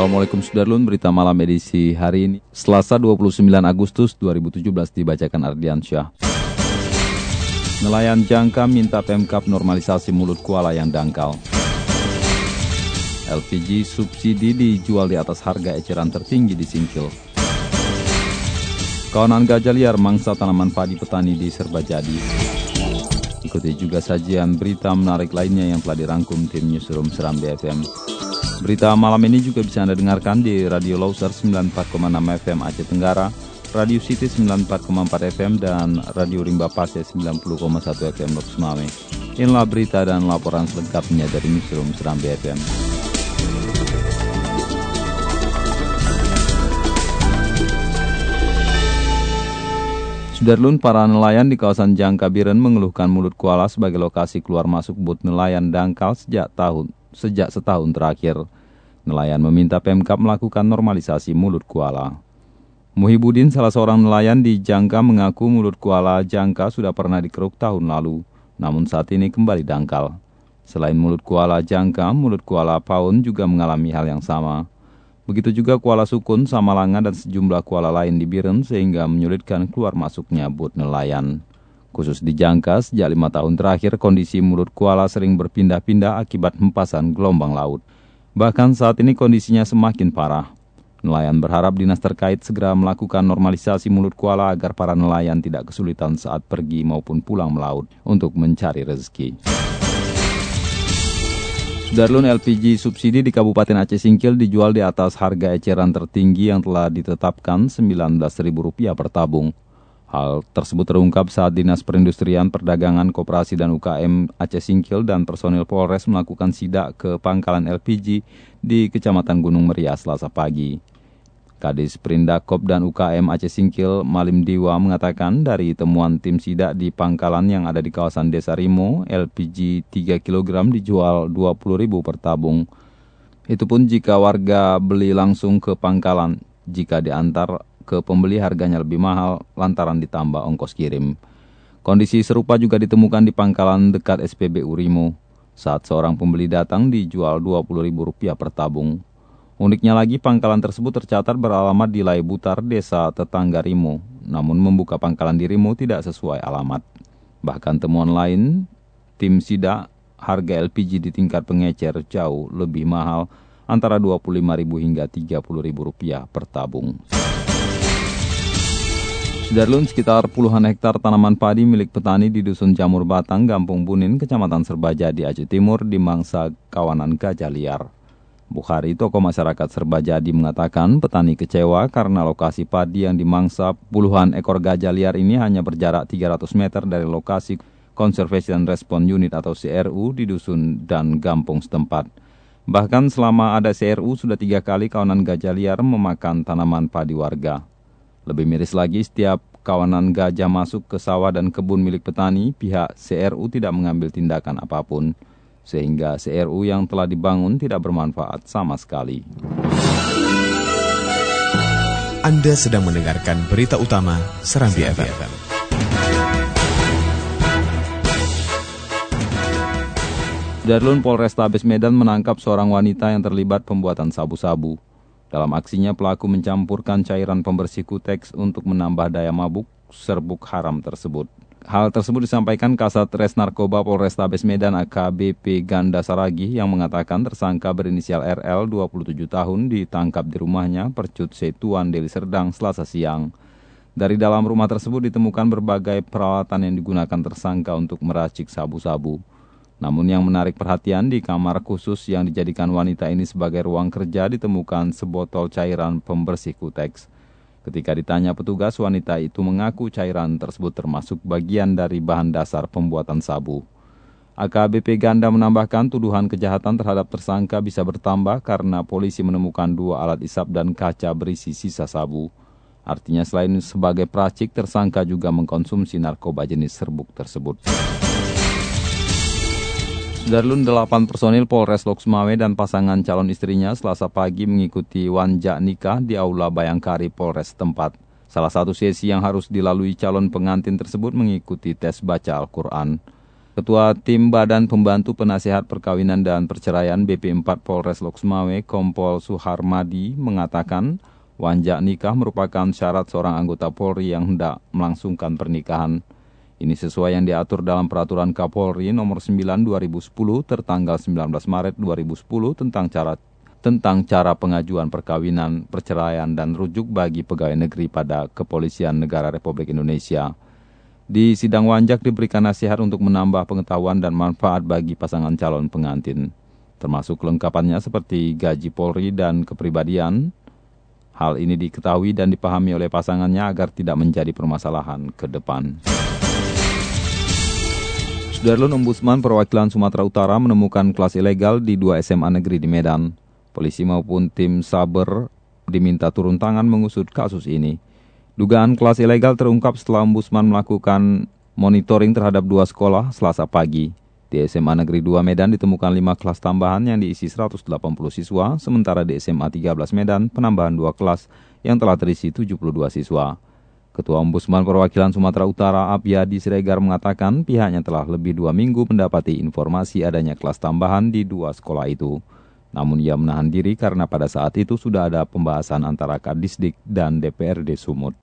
Assalamualaikum Sudarlun, berita malam edisi hari ini Selasa 29 Agustus 2017 dibacakan Ardian Syah. Nelayan jangka minta Pemkap normalisasi mulut kuala yang dangkal. LPG subsidi dijual di atas harga eceran tertinggi di Singkil. Kawanan gajah liar mangsa tanaman padi petani di Serbajadi Ikuti juga sajian berita menarik lainnya yang telah dirangkum tim Newsroom Seram BFM Berita malam ini juga bisa Anda dengarkan di Radio Loser 94,6 FM Aceh Tenggara, Radio City 94,4 FM, dan Radio Rimba Pase 90,1 FM Lok Mame. Inilah berita dan laporan selengkapnya dari Newsroom Seram BFM. Sudarlun, para nelayan di kawasan Jangkabiren mengeluhkan mulut kuala sebagai lokasi keluar masuk bot nelayan dangkal sejak tahun sejak setahun terakhir. Nelayan meminta Pemkap melakukan normalisasi mulut kuala. Muhibudin, salah seorang nelayan di Jangka mengaku mulut kuala Jangka sudah pernah dikeruk tahun lalu, namun saat ini kembali dangkal. Selain mulut kuala Jangka, mulut kuala Paun juga mengalami hal yang sama. Begitu juga kuala Sukun, Samalanga, dan sejumlah kuala lain di Biren sehingga menyulitkan keluar masuknya bot nelayan. Khusus di Jangka, sejak lima tahun terakhir kondisi mulut kuala sering berpindah-pindah akibat hempasan gelombang laut. Bahkan saat ini kondisinya semakin parah. Nelayan berharap dinas terkait segera melakukan normalisasi mulut kuala agar para nelayan tidak kesulitan saat pergi maupun pulang melaut untuk mencari rezeki. Darlun LPG subsidi di Kabupaten Aceh Singkil dijual di atas harga eceran tertinggi yang telah ditetapkan Rp19.000 per tabung. Hal tersebut terungkap saat Dinas Perindustrian, Perdagangan, Koperasi dan UKM Aceh Singkil dan personil Polres melakukan sidak ke pangkalan LPG di Kecamatan Gunung Meriah Selasa pagi. Kadis Perindakop dan UKM Aceh Singkil Malim Diwa mengatakan dari temuan tim sidak di pangkalan yang ada di kawasan Desa Rimo, LPG 3 kg dijual Rp20.000 per tabung. Itu pun jika warga beli langsung ke pangkalan, jika diantar ke pembeli harganya lebih mahal lantaran ditambah ongkos kirim. Kondisi serupa juga ditemukan di pangkalan dekat SPBU Rimo. Saat seorang pembeli datang dijual Rp20.000 per tabung. Uniknya lagi, pangkalan tersebut tercatat beralamat di Lai Butar, desa tetangga Rimo. Namun membuka pangkalan di Rimo tidak sesuai alamat. Bahkan temuan lain, tim sidak harga LPG di tingkat pengecer jauh lebih mahal, antara Rp25.000 hingga Rp30.000 per tabung. Darlun sekitar puluhan hektar tanaman padi milik petani di Dusun Jamur Batang, Gampung Bunin, Kecamatan Serbajadi, Aceh Timur, dimangsa kawanan gajah liar. Bukhari, tokoh masyarakat Serbajadi mengatakan petani kecewa karena lokasi padi yang dimangsa puluhan ekor gajah liar ini hanya berjarak 300 meter dari lokasi Conservation Response Unit atau CRU di dusun dan gampung setempat. Bahkan selama ada CRU sudah tiga kali kawanan gajah liar memakan tanaman padi warga. Lebih miris lagi, setiap kawanan gajah masuk ke sawah dan kebun milik petani, pihak CRU tidak mengambil tindakan apa pun, sehingga CRU yang telah dibangun tidak bermanfaat sama sekali. Anda sedang mendengarkan berita utama Serambi FM. Darlun Polrestabes Medan menangkap seorang wanita yang terlibat pembuatan sabu-sabu. Dalam aksinya pelaku mencampurkan cairan pembersih kuteks untuk menambah daya mabuk serbuk haram tersebut. Hal tersebut disampaikan Kasat Res Narkoba Polrestabes Medan AKBP Ganda Saragi yang mengatakan tersangka berinisial RL 27 tahun ditangkap di rumahnya Percut Setuan Deli Serdang Selasa siang. Dari dalam rumah tersebut ditemukan berbagai peralatan yang digunakan tersangka untuk meracik sabu-sabu. Namun yang menarik perhatian di kamar khusus yang dijadikan wanita ini sebagai ruang kerja ditemukan sebotol cairan pembersih kuteks. Ketika ditanya petugas, wanita itu mengaku cairan tersebut termasuk bagian dari bahan dasar pembuatan sabu. AKBP Ganda menambahkan tuduhan kejahatan terhadap tersangka bisa bertambah karena polisi menemukan dua alat isap dan kaca berisi sisa sabu. Artinya selain sebagai pracik, tersangka juga mengkonsumsi narkoba jenis serbuk tersebut. Darlun 8 personil Polres Loksmawe dan pasangan calon istrinya selasa pagi mengikuti wanja nikah di Aula Bayangkari Polres tempat. Salah satu sesi yang harus dilalui calon pengantin tersebut mengikuti tes baca Al-Quran. Ketua Tim Badan Pembantu Penasehat Perkawinan dan Perceraian BP4 Polres Loksmawe, Kompol Suharmadi, mengatakan wanjak nikah merupakan syarat seorang anggota Polri yang hendak melangsungkan pernikahan. Ini sesuai yang diatur dalam Peraturan Kapolri Nomor 9 2010 tertanggal 19 Maret 2010 tentang cara tentang cara pengajuan perkawinan, perceraian, dan rujuk bagi pegawai negeri pada Kepolisian Negara Republik Indonesia. Di sidang wanjak diberikan nasihat untuk menambah pengetahuan dan manfaat bagi pasangan calon pengantin, termasuk kelengkapannya seperti gaji Polri dan kepribadian. Hal ini diketahui dan dipahami oleh pasangannya agar tidak menjadi permasalahan ke depan. Sudarlun Ombudsman Perwakilan Sumatera Utara menemukan kelas ilegal di dua SMA negeri di Medan. Polisi maupun tim Saber diminta turun tangan mengusut kasus ini. Dugaan kelas ilegal terungkap setelah Ombudsman melakukan monitoring terhadap dua sekolah selasa pagi. Di SMA Negeri 2 Medan ditemukan 5 kelas tambahan yang diisi 180 siswa, sementara di SMA 13 Medan penambahan 2 kelas yang telah terisi 72 siswa. Ketua Ombudsman Perwakilan Sumatera Utara Apiadi Siregar mengatakan pihaknya telah lebih dua minggu mendapati informasi adanya kelas tambahan di dua sekolah itu. Namun ia menahan diri karena pada saat itu sudah ada pembahasan antara Kadisdik dan DPRD Sumut.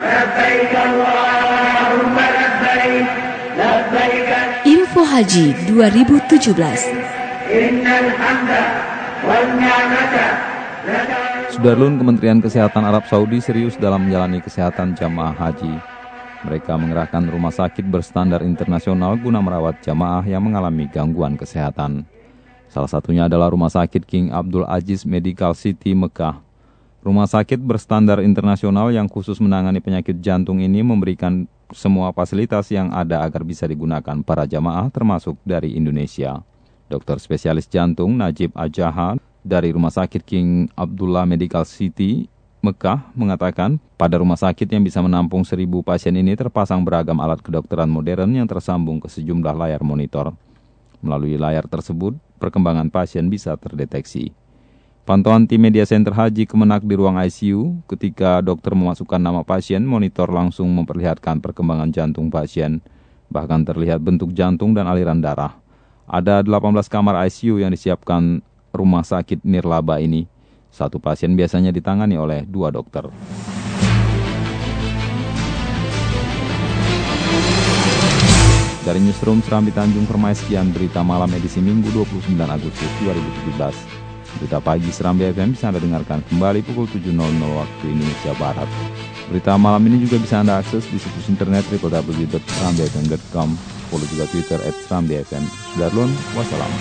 Info Haji 2017 Sudarlun Kementerian Kesehatan Arab Saudi serius dalam menjalani kesehatan jamaah haji. Mereka mengerahkan rumah sakit berstandar internasional guna merawat jamaah yang mengalami gangguan kesehatan. Salah satunya adalah Rumah Sakit King Abdul Aziz Medical City Mekah. Rumah sakit berstandar internasional yang khusus menangani penyakit jantung ini memberikan semua fasilitas yang ada agar bisa digunakan para jamaah termasuk dari Indonesia. Dokter spesialis jantung Najib Ajaha dari Rumah Sakit King Abdullah Medical City Mekah mengatakan pada rumah sakit yang bisa menampung seribu pasien ini terpasang beragam alat kedokteran modern yang tersambung ke sejumlah layar monitor. Melalui layar tersebut, perkembangan pasien bisa terdeteksi. Pantauan tim media center haji kemenak di ruang ICU, ketika dokter memasukkan nama pasien, monitor langsung memperlihatkan perkembangan jantung pasien, bahkan terlihat bentuk jantung dan aliran darah. Ada 18 kamar ICU yang disiapkan rumah sakit Nirlaba ini. Satu pasien biasanya ditangani oleh dua dokter. Dari Newsroom Serambi Tanjung Permai sekian berita malam edisi Minggu 29 Agustus 2017. Berita pagi Serambi FM bisa Anda dengarkan kembali pukul 7.00 waktu Indonesia Barat. Berita malam ini juga bisa Anda akses di situs internet www.serambifm.com. Follow juga Twitter at Serambi FM. Sudarlun, wassalam.